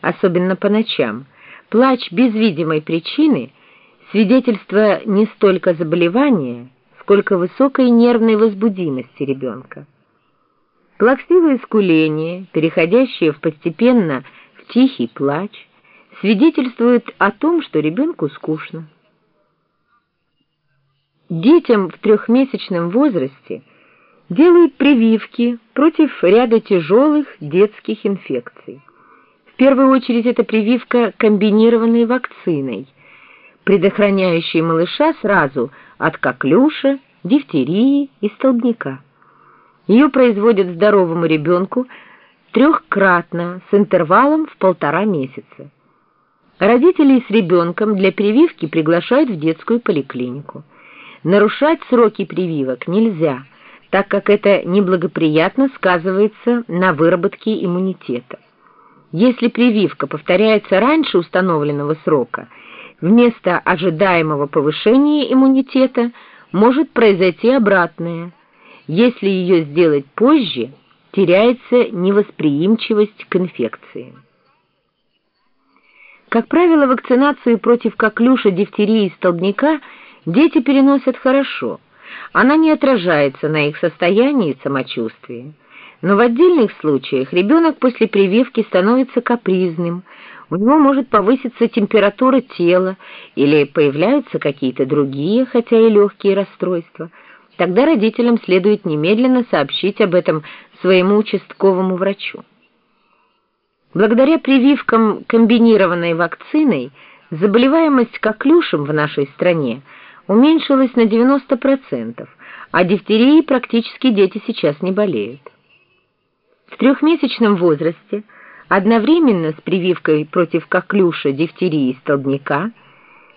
особенно по ночам, плач без видимой причины – свидетельство не столько заболевания, сколько высокой нервной возбудимости ребенка. Плаксивое скуление, переходящее в постепенно в тихий плач, свидетельствует о том, что ребенку скучно. Детям в трехмесячном возрасте делают прививки против ряда тяжелых детских инфекций. Первую очередь это прививка комбинированной вакциной, предохраняющей малыша сразу от коклюша, дифтерии и столбняка. Ее производят здоровому ребенку трехкратно с интервалом в полтора месяца. Родителей с ребенком для прививки приглашают в детскую поликлинику. Нарушать сроки прививок нельзя, так как это неблагоприятно сказывается на выработке иммунитета. Если прививка повторяется раньше установленного срока, вместо ожидаемого повышения иммунитета может произойти обратное. Если ее сделать позже, теряется невосприимчивость к инфекции. Как правило, вакцинацию против коклюша, дифтерии и столбняка – Дети переносят хорошо. Она не отражается на их состоянии и самочувствии. Но в отдельных случаях ребенок после прививки становится капризным, у него может повыситься температура тела или появляются какие-то другие, хотя и легкие расстройства. Тогда родителям следует немедленно сообщить об этом своему участковому врачу. Благодаря прививкам комбинированной вакциной заболеваемость коклюшем в нашей стране – уменьшилась на 90%, а дифтерией практически дети сейчас не болеют. В трехмесячном возрасте одновременно с прививкой против коклюша, дифтерии и столбняка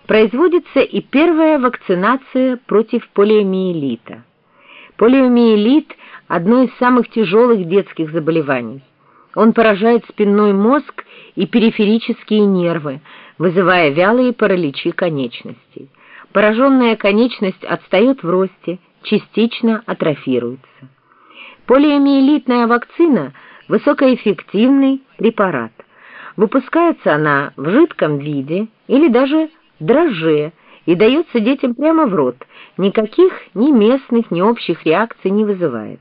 производится и первая вакцинация против полиомиелита. Полиомиелит – одно из самых тяжелых детских заболеваний. Он поражает спинной мозг и периферические нервы, вызывая вялые параличи конечностей. Пораженная конечность отстает в росте, частично атрофируется. Полиомиелитная вакцина – высокоэффективный препарат. Выпускается она в жидком виде или даже дрожже и дается детям прямо в рот, никаких ни местных, ни общих реакций не вызывает.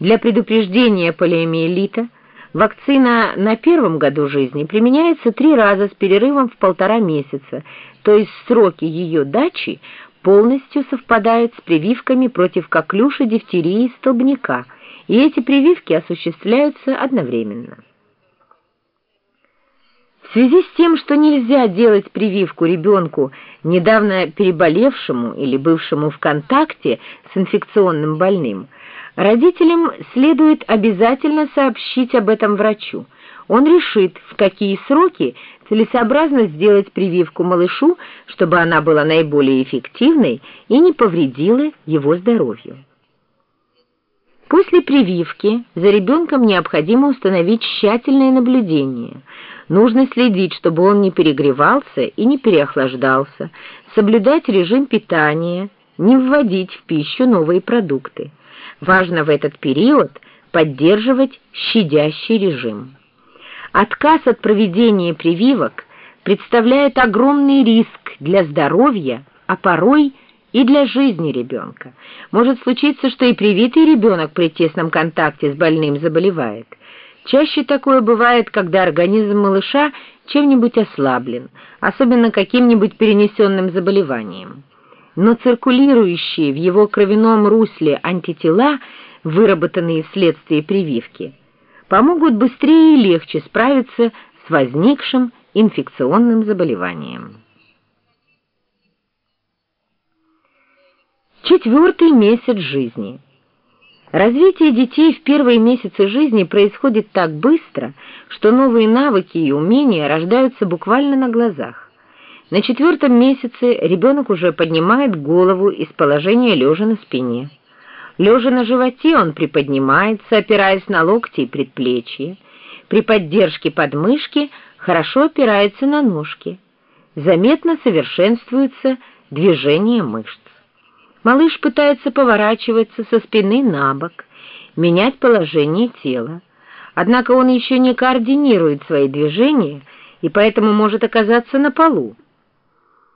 Для предупреждения полиомиелита – Вакцина на первом году жизни применяется три раза с перерывом в полтора месяца, то есть сроки ее дачи полностью совпадают с прививками против коклюша, дифтерии и столбняка, и эти прививки осуществляются одновременно. В связи с тем, что нельзя делать прививку ребенку, недавно переболевшему или бывшему в контакте с инфекционным больным, Родителям следует обязательно сообщить об этом врачу. Он решит, в какие сроки целесообразно сделать прививку малышу, чтобы она была наиболее эффективной и не повредила его здоровью. После прививки за ребенком необходимо установить тщательное наблюдение. Нужно следить, чтобы он не перегревался и не переохлаждался, соблюдать режим питания, не вводить в пищу новые продукты. Важно в этот период поддерживать щадящий режим. Отказ от проведения прививок представляет огромный риск для здоровья, а порой и для жизни ребенка. Может случиться, что и привитый ребенок при тесном контакте с больным заболевает. Чаще такое бывает, когда организм малыша чем-нибудь ослаблен, особенно каким-нибудь перенесенным заболеванием но циркулирующие в его кровяном русле антитела, выработанные вследствие прививки, помогут быстрее и легче справиться с возникшим инфекционным заболеванием. Четвертый месяц жизни. Развитие детей в первые месяцы жизни происходит так быстро, что новые навыки и умения рождаются буквально на глазах. На четвертом месяце ребенок уже поднимает голову из положения лежа на спине. Лежа на животе он приподнимается, опираясь на локти и предплечья. При поддержке подмышки хорошо опирается на ножки. Заметно совершенствуется движение мышц. Малыш пытается поворачиваться со спины на бок, менять положение тела. однако он еще не координирует свои движения и поэтому может оказаться на полу.